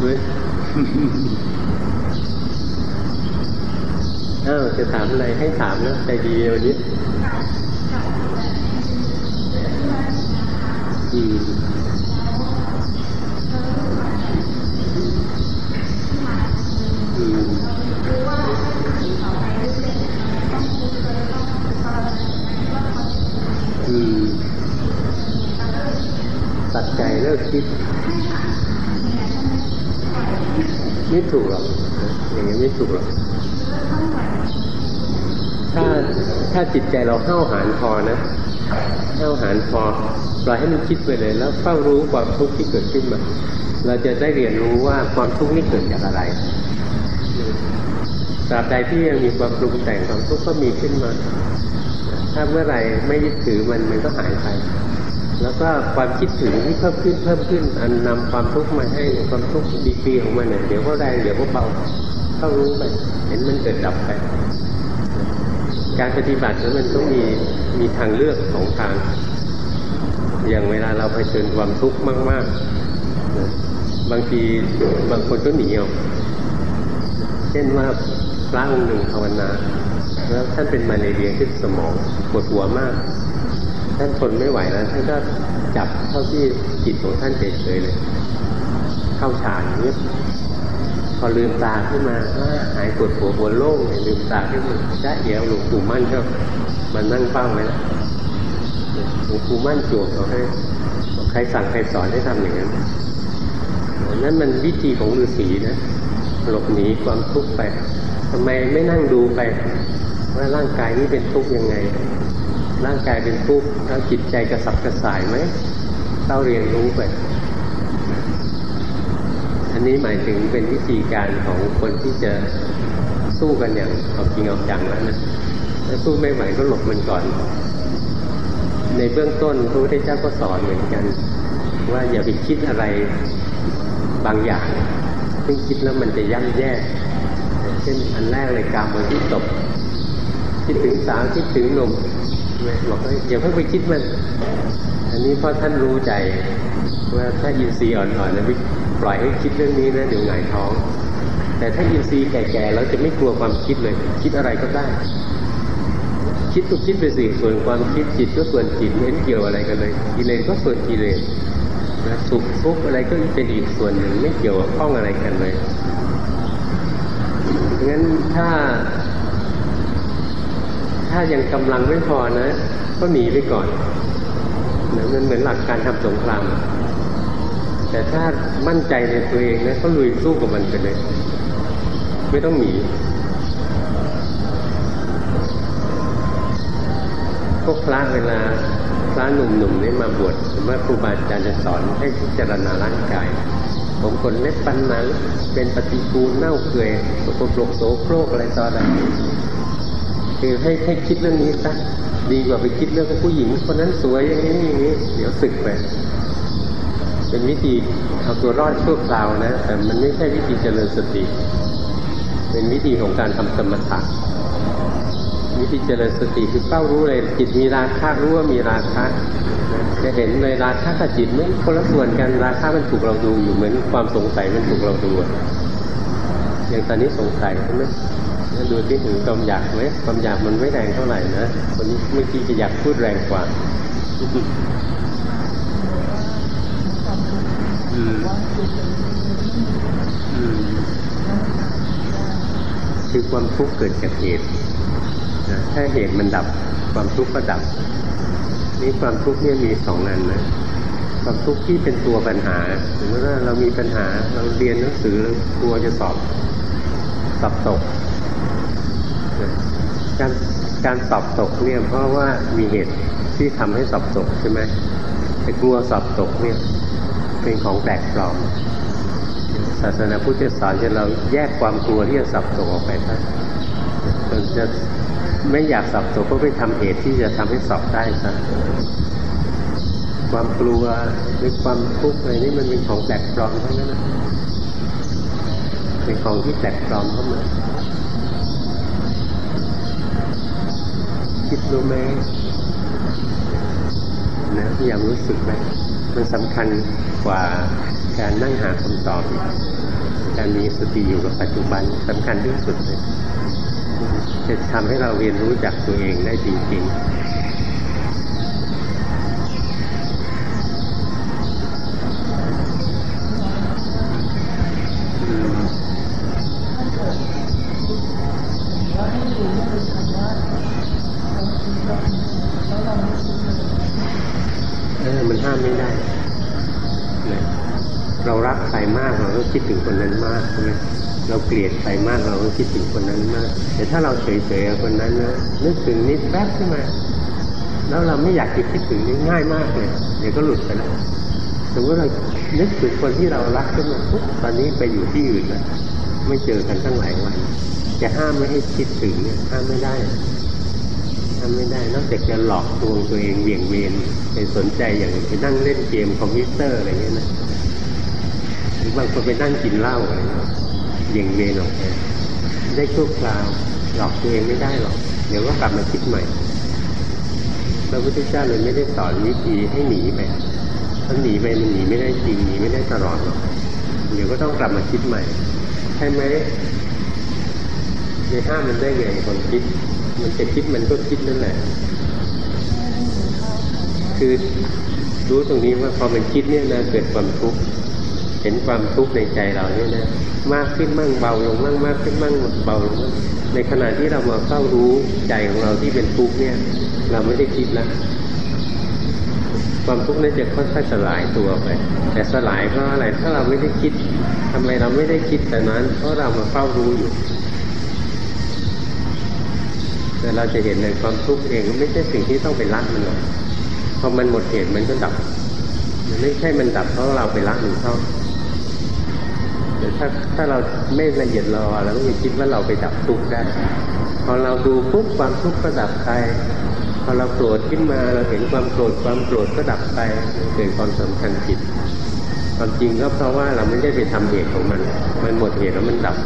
เว้ยอ้าวจะถามอะไรให้ถามนะใจดีวันนี้อืม อย่างนี้ไม่ถูกหรอกถ้าถ้าจิตใจเราเข้าหานพอนะเข้าหานพอปล่อยให้มันคิดไปเลยแล้วเฝ้ารู้ความทุกข์ที่เกิดขึ้นมาเราจะได้เรียนรู้ว่าความทุกข์นี้เกิดจากอะไรตราบใดที่ยังมีความปรุงแต่งความทุกข์ก็มีขึ้นมา ถ้าเมื่อไหร่ไม่ยึดถือมันมันก็หายไป แล้วก็ความคิดถึงที่เพิ่มขึ้นเพิ่มขึ้น อันนำความทุกข์มาให้ความทุกข์ดีปีของมันเนี่ยเดี๋ยวก็แรงเดี๋ยวก็เบา เข้ารู้ไป เห็นมันเกิดดับไป การปฏิบัตินั้นมันต้องมีมีทางเลือกสองทาง อย่างเวลาเราเผชิญความทุกข์มากๆ บางทีบางคนก็หนีออกเช่นว่าพระองค์หนึ่งภาวนาแล้วท่านเป็นมาเลเรียขึ้นสมองปวดหัวมาก ท่านทนไม่ไหวแล้วท่านก็จับเข้าที่จิตของท่านเฉยๆเลย เข้าฌานเนี้ย อลืมตาขึ้นมาหายปวดหัวปวดโล่งลืมตาขึ้นมาจ้าเอียวหลวงปู่มั่นก็มันนั่งเป้าไว้แล้วหลวงปู่มั่นจวบเขาให้ใครสั่งใครสอนให้ทำอย่างนั้นนั่นมันวิธีของฤาษีนะหลบหนีความทุกข์ไปทำไมไม่นั่งดูไป ว่าร่างกายนี้เป็นทุกข์ยังไง ร่างกายเป็นทุกข์แล้วจิตใจกระสับกระส่ายไหมเต้าเรียนรู้ไป นนี้หมายถึงเป็นวิธีการของคนที่จะสู้กันอย่างเอาจริงเอาจังแล้วนะถ้าสู้ไม่ไหวก็หลบมันก่อน ในเบื้องต้นพระพุทธเจ้าก็สอนเหมือนกัน ว่าอย่าไปคิดอะไรบางอย่าง ซึ่งคิดแล้วมันจะย่ำแย่ เช่นอันแรกเลยกรรมมันที่ตกคิดถึงสาวคิดถึงหนุ่มบอกว่าอย่าเพิ่งไปคิดมัน อันนี้เพราะท่านรู้ใจว่าถ้าอินทรีย์อ่อนๆนะ ปล่อยให้คิดเรื่องนี้นะเดี๋ยวหงายท้อง แต่ถ้าอินทรีย์แก่ๆเราจะไม่กลัวความคิดเลย คิดอะไรก็ได้ คิดก็คิดไปสิส่วนความคิดจิตก็ส่วนจิตไม่เห็นเกี่ยวอะไรกันเลยกิเลสก็ส่วนกิเลสนะสุขทุกข์อะไรก็เป็นอีกส่วนหนึ่งไม่เกี่ยวข้องอะไรกันเลยงั้นถ้า ถ้ายังกำลังไม่พอนะ ก็หนีไปก่อนนะมันเหมือนหลักการทำสงคราม แต่ถ้ามั่นใจในตัวเองนะก็ลุยสู้กับมันไปเลย ไม่ต้องหนีพวกพระเวลาพระหนุ่มๆนี่มาบวชสมมติครูบาอาจารย์จะสอนให้พิจารณาร่างกาย ผมคนเล็บปันหนังเป็นปฏิกูลเน่าเปื่อยสกปรกโสโครกอะไรต่ออะไรคือให้ให้คิดเรื่องนี้ซะดีกว่าไปคิดเรื่องผู้หญิงคนนั้นสวยอย่างนี้อย่างนี้ เดี๋ยวสึกไป เป็นวิธีเอาตัวรอดชั่วคราวนะ แต่มันไม่ใช่วิธีเจริญสติ เป็นวิธีของการทำสมถะวิธีเจริญสติคือเฝ้ารู้เลยจิตมีราคะรู้ว่ามีราคะจะเห็นเลยราคะกับจิตไม่คนละส่วนกันราคะมันถูกเราดูอยู่เหมือนความสงสัยมันถูกเราดูอย่างตอนนี้สงสัยใช่ไหมดูที่ถึงความอยากไหมความอยากมันไม่แรงเท่าไหร่นะคนนี้เมื่อกี้จะอยากพูดแรงกว่าอืมอืม คือความทุกข์เกิดจากเหตุถ้าเหตุมันดับความทุกข์ก็ดับ นี่ความทุกข์เนี่ยมีสองนันนะ ความทุกข์ที่เป็นตัวปัญหาสมมติว่าเรามีปัญหาเราเรียนหนังสือกลัวจะสอบสอบตก การการสอบตกเนี่ยเพราะว่ามีเหตุที่ทำให้สอบตกใช่ไหมแต่กลัวสอบตกเนี่ย เป็นของแปลกปลอม ศาสนาพุทธสอนให้เราแยกความกลัวที่จะสอบตกออกไปซะจนจะไม่อยากสอบตกก็ไปทำเหตุที่จะทำให้สอบได้ซะความกลัวหรือความทุกข์อะไรนี่มันเป็นของแปลกปลอมทั้งนั้นนะเป็นของที่แปลกปลอมเข้ามาคิดรู้ไหมนะพยายามรู้สึกไหม มันสำคัญกว่าการนั่งหาคำตอบการมีสติอยู่กับปัจจุบันสำคัญที่สุดเลยจะทำให้เราเรียนรู้จากตัวเองได้จริงๆ เราเกลียดใครมากเราก็คิดถึงคนนั้นมาก แต่ถ้าเราเฉยๆคนนั้นนะนึกถึงนิดแป๊บขึ้นมาแล้วเราไม่อยากจะคิดถึงนี่ง่ายมากเลยเดี๋ยวก็หลุดไปแล้วสมมติเรานึกถึงคนที่เรารักขึ้นมาปุ๊บตอนนี้ไปอยู่ที่อื่นแล้วไม่เจอกันตั้งหลายวันจะห้ามไม่ให้คิดถึงเนี่ยห้ามไม่ได้ห้ามไม่ได้ นอกจากจะหลอกลวงตัวเองเบี่ยงเบนไปสนใจอย่างไปนั่งเล่นเกมคอมพิวเตอร์อะไรเงี้ยนะหรือบางคนไปนั่งกินเหล้าอะไร เงี้ยเบี่ยงเบนออกไปได้ชั่วคราวหลอกตัวเองไม่ได้หรอก เดี๋ยวก็กลับมาคิดใหม่พระพุทธเจ้าเลยไม่ได้สอนวิธีให้หนีไปถ้าหนีไปมันหนีไม่ได้จริงหนีไม่ได้ตลอดหรอกเดี๋ยวก็ต้องกลับมาคิดใหม่ ใช่ไหมในห้ามมันได้ไงคนคิด มันจะคิดมันก็คิดนั่นแหละ คือรู้ตรงนี้ว่าพอมันคิดเนี่ยนะเกิดความทุกข์ เห็นความทุกข์ในใจเราเนี่ยนะมากขึ้นมั่งเบาลงมั่งมากขึ้นมั่งเบาลงมั่งในขณะที่เรามาเฝ้ารู้ใจของเราที่เป็นทุกข์เนี่ย เราไม่ได้คิดแล้วความทุกข์นั้นจะค่อยๆสลายตัวไป แต่สลายเพราะอะไรถ้าเราไม่ได้คิดทำไมเราไม่ได้คิดแต่นั้น เพราะเรามาเฝ้ารู้อยู่แต่เราจะเห็นในความทุกข์เองไม่ใช่สิ่งที่ต้องไปรักมันหรอกพอมันหมดเหตุมันก็ดับมันไม่ใช่มันดับเพราะเราไปรักมันเข้า ถ้าถ้าเราไม่ละเอียดรอเราก็จะคิดว่าเราไปดับทุกข์ได้พอเราดูปุ๊บความทุกข์ก็ดับไปพอเราโกรธขึ้นมาเราเห็นความโกรธความโกรธก็ดับไปเกิดความสำคัญผิดความจริงก็เพราะว่าเราไม่ได้ไปทำเหตุของมัน มันหมดเหตุแล้วมันดับ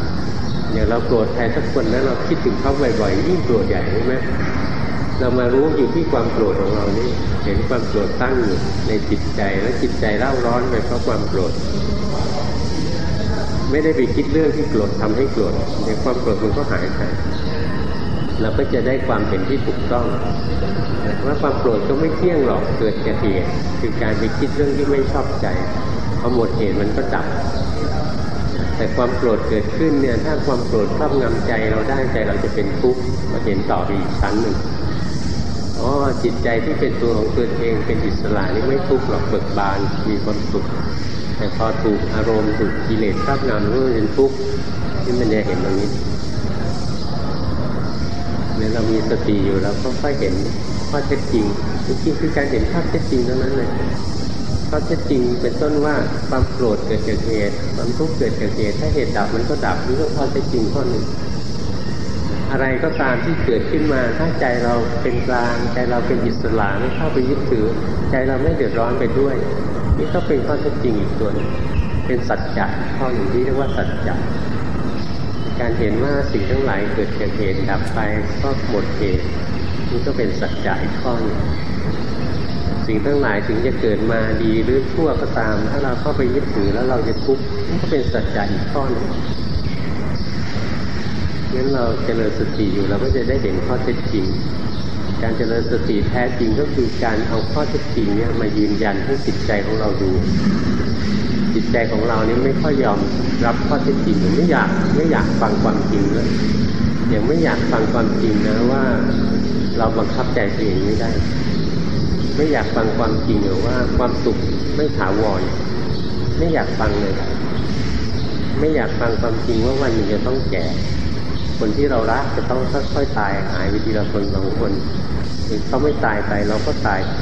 อย่างเราโกรธใครสักคนแล้วเราคิดถึงเขาบ่อยๆยิ่งโกรธใหญ่ใช่ไหมเรามารู้อยู่ที่ความโกรธของเรานี่เห็นความโกรธตั้งอยู่ในจิตใจแล้วจิตใจเล่าร้อนไปเพราะความโกรธ ไม่ได้ไปคิดเรื่องที่โกรธทำให้โกรธในความโกรธมันก็หายไปเราก็จะได้ความเห็นที่ถูกต้องว่าความโกรธก็ไม่เที่ยงหรอกเกิดจากเหตุคือการไปคิดเรื่องที่ไม่ชอบใจพอหมดเหตุมันก็ดับ แต่ความโกรธเกิดขึ้นเนี่ยถ้าความโกรธครอบงำใจเราได้ใจเราจะเป็นทุกข์มาเห็นต่อไปอีกชั้นหนึ่งอ๋อจิตใจที่เป็นตัวของตัวเองเป็นอิสระนี่ไม่ทุกข์หรอกเบิกบานมีความสุข แต่พอถูกอารมณ์ถูกกิเลสครอบงำก็เป็นทุกข์ที่มันจะเห็นตรงนี้เนี่ยเรามีสติอยู่เราก็ค่อยเห็นข้อเท็จจริงจริงคือการเห็นข้อเท็จจริงเท่านั้นเลยข้อเท็จจริงเป็นต้นว่าความโกรธเกิดจากเหตุความทุกข์เกิดจากเหตุถ้าเหตุดับมันก็ดับนี่ก็ข้อเท็จจริงข้อหนึ่งอะไรก็ตามที่เกิดขึ้นมาถ้าใจเราเป็นกลางใจเราเป็นอิสระไม่เข้าไปยึดถือ ใจเราไม่เดือดร้อนไปด้วย นี่ก็เป็นข้อเท็จจริงอีกส่วนเป็นสัจจะข้อหนึ่งที่เรียกว่าสัจจะการเห็นว่าสิ่งทั้งหลายเกิดจากเหตุดับไปก็หมดเหตุนี่ก็เป็นสัจจะอีกข้อหนึ่งสิ่งทั้งหลายถึงจะเกิดมาดีหรือชั่วก็ตาม ถ้าเราเข้าไปยึดถือแล้วเราจะทุกข์นี่ก็เป็นสัจจะอีกข้อหนึ่งงั้นเราเจริญสติอยู่เราก็จะได้เห็นข้อเท็จจริง การเจริญสติแท้จริงก็คือการเอาข้อเท็จจริงเนี่ยมายืนยันให้จิตใจของเราดูจิตใจของเรานี่ไม่ค่อยยอมรับข้อเท็จจริงไม่อยากไม่อยากฟังความจริงเลยยังไม่อยากฟังความจริงนะว่าเราบังคับใจตัวเองไม่ได้ ไม่อยากฟังความจริงหรือว่าความสุขไม่ถาวรไม่อยากฟังเลย ไม่อยากฟังความจริงว่าวันหนึ่งจะต้องแก่ คนที่เรารักจะต้องค่อยๆตายหายไปทีละคนสองคนเขาไม่ตายไปเราก็ตายไป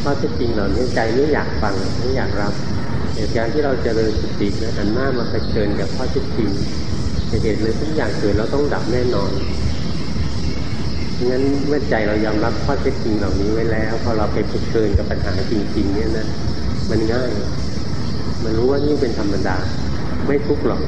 เพราะที่จริงเราเนี่ยใจไม่อยากฟังไม่อยากรับเหตุการณ์ที่เราจเจริญสตินะหันหน้ามาเผชิญกับข้อที่จริงเหตุเลยทุกอย่างเกิดเราต้องดับแน่นอนงั้นเมื่อใจเรายอมรับข้อเท็จจริงเหล่านี้ไว้แล้ว พอเราไปเผชิญกับปัญหาจริง ๆ เนี่ยนะมันง่าย มันรู้ว่านี่เป็นธรรมดา ไม่ทุกข์หรอก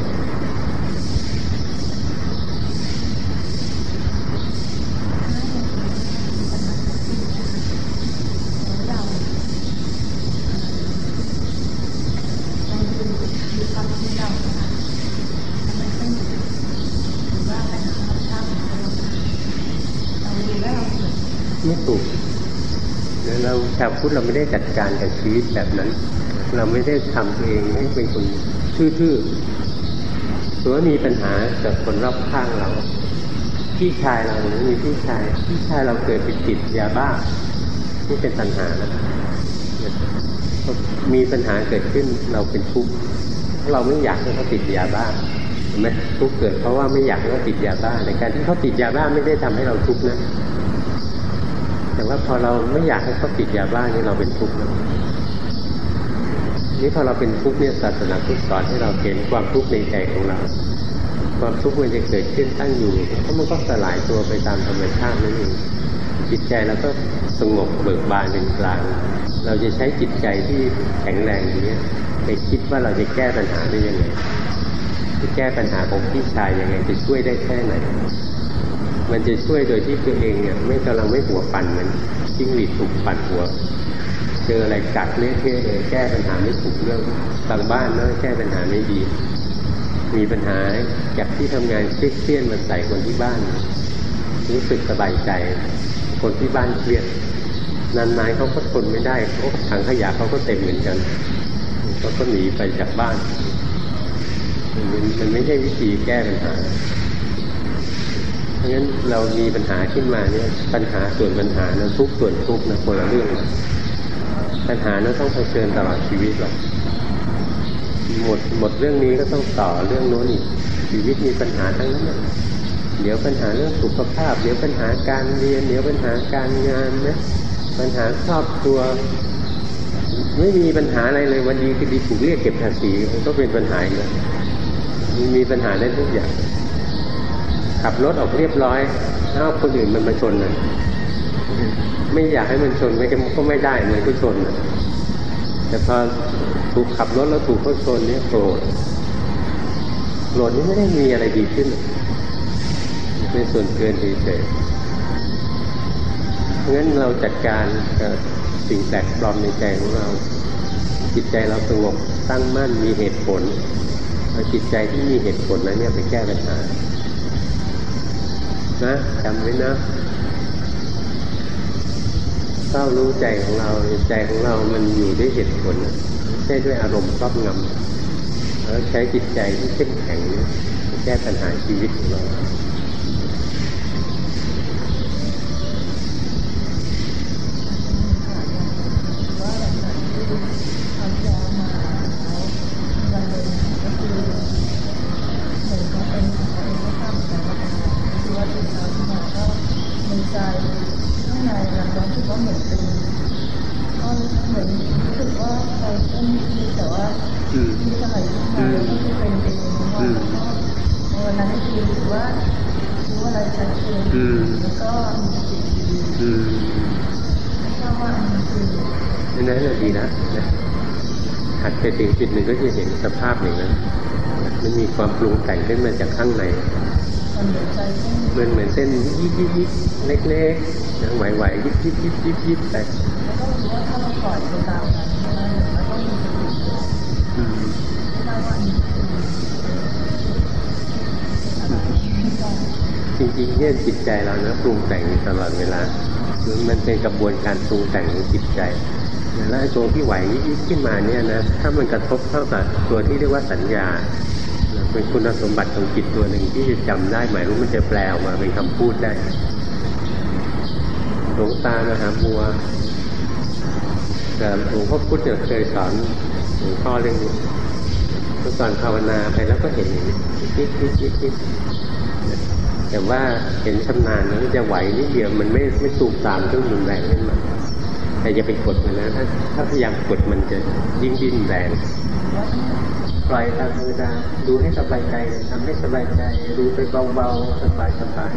ไม่ถูกเราชาว พุทธเราไม่ได้จัดการกับชีวิตแบบนั้น เราไม่ได้ทำตัวเองให้เป็นคนทื่อๆหรือว่ามีปัญหากับคนรอบข้างเรา พี่ชายเราเนี่ยมีพี่ชายพี่ชายเราเกิดไปติดยาบ้านี่เป็นปัญหานะมีปัญหาเกิดขึ้นเราเป็นทุกข์เราไม่อยากให้เขาติดยาบ้าเห็นไหมทุกข์เกิดเพราะว่าไม่อยากให้เขาติดยาบ้าในการที่เขาติดยาบ้าไม่ได้ทำให้เราทุกข์นะ แต่ว่าพอเราไม่อยากให้เขาติดยาบ้านี่เราเป็นทุกข์นะนี่พอเราเป็นทุกข์เนี่ยศาสนาพุทธสอนให้เราเห็นความทุกข์ในใจของเรา ความทุกข์มันจะเกิดขึ้นตั้งอยู่เพราะมันก็สลายตัวไปตามธรรมชาตินั่นเองจิตใจเราก็สงบเบิกบานเป็นกลาง เราจะใช้จิตใจที่แข็งแรงอย่างนี้ไปคิดว่าเราจะแก้ปัญหาได้ยังไงจะแก้ปัญหาของพี่ชายยังไงจะช่วยได้แค่ไหน มันจะช่วยโดยที่ตัวเองเนี่ยไม่กำลังไม่หัวปั่นเหมือนจิ้งหรีดถูกปั่นหัว เจออะไรกัดเละเทะเลยแก้ปัญหาไม่ถูกเรื่องบางบ้านเนาะแก้ปัญหาไม่ดี มีปัญหาจากที่ทำงานเครียดมาใส่คนที่บ้าน รู้สึกสบายใจ คนที่บ้านเครียดนานๆเขาก็ทนไม่ได้เขาถังขยะเขาก็เต็มเหมือนกันเขาก็หนีไปจากบ้านมันไม่ใช่วิธีแก้ปัญหา ราะฉะนั้นเรามีปัญหาขึ้นมาเนี่ยปัญหาส่วนปัญหานะทุกส่วนทุกนะคนละเรื่องปัญหานั้นต้องเผชิญตลอดชีวิตหรอกหมดหมดเรื่องนี้ก็ต้องต่อเรื่องโน้นอีกชีวิตมีปัญหาทั้งนั้นเดี๋ยวปัญหาเรื่องสุขภาพ เดี๋ยวปัญหาการเรียน เดี๋ยวปัญหาการงานนะปัญหาครอบครัว ไม่มีปัญหาอะไรเลยวันดีคือดีถูกเรียกเก็บภาษีก็เป็นปัญหาเลยมีปัญหาได้ทุกอย่าง ขับรถออกเรียบร้อยถ้าคนอื่นมันมาชนนะไม่อยากให้มันชนไม่ก็ไม่ได้เลยก็ชน แต่พอถูกขับรถแล้วถูกเขาชนนี่โกรธโกรธนี่ไม่ได้มีอะไรดีขึ้นเป็นส่วนเกินเฉยๆเพราะงั้นเราจัดการกับสิ่งแปลกปลอมในใจของเรา จิตใจเราสงบตั้งมั่นมีเหตุผลเอาจิตใจที่มีเหตุผลนั้นเนี่ยไปแก้ปัญหา นะจำไว้นะเฝ้ารู้ใจของเราใจของเรามันอยู่ด้วยเหตุผลไม่ใช่ด้วยอารมณ์ครอบงำแล้วใช้จิตใจที่เข้มแข็งแก้ปัญหาชีวิตของเราาพอย่างนั้นมันมีความปรุงแต่งขึ้นมาจากข้างในมือนเหมือนเส้นยิบยิบยิบเล็กๆไหวๆยิบยิบยิบยิบยิบไปจริงๆเนี่ยจิตใจเรานะปรุงแต่งตลอดเวลา มันเป็นกระบวนการปรุงแต่งของจิตใจ แล้วไอ้ตัวที่ไหวยิ่ขึ้นมาเนี่ยนะถ้ามันกระทบเข้ากับตัวที่เรียกว่าสัญญาเป็นคุณสมบัติของจิตตัวหนึ่งที่จะจำได้หมายรู้มันจะแปลออกมาเป็นคำพูดได้หลวงตานะครับบัวแต่หลวงพ่อพุธเนี่ยเคยสอนหลวงพ่อเรื่องนี้เมื่อก่อนภาวนาไปแล้วก็เห็นอย่างนี้คิดคิดคิดคิดแต่ว่าเห็นชำนาญมันจะไหวนิดเดียวมันไม่ไม่ตูมตามจนรุนแรงขึ้นมา แต่อย่าไปกดมันนะถ้าถ้าพยายามกดมันจะยิ่งดิ้นแรงปล่อยตามธรรมดาดูให้สบายใจทำให้สบายใจดูไปเบาๆสบายสบาย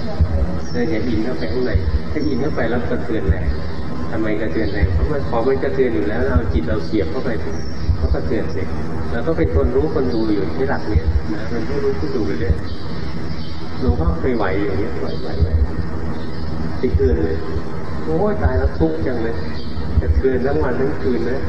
ๆเลยอย่าอินเข้าไปข้างในถ้าอินเข้าไปแล้วกระเทือนแรงทำไมกระเทือนแรงเพราะมันพอมันกระเทือนอยู่แล้วเราจิตเราเสียบเข้าไปก็กระเทือนเสร็จแล้วก็เป็นคนรู้คนดูอยู่ที่หลักเนี้ยนะมันไม่รู้ผู้ดูเลยหลวงพ่อเคยไหวอย่างเงี้ยไหวไหวไหวติดเตือนเลย อ้ยตายแล้วทุกข์จังเลยจะเตืนทั้งวันทั้งคืนนะ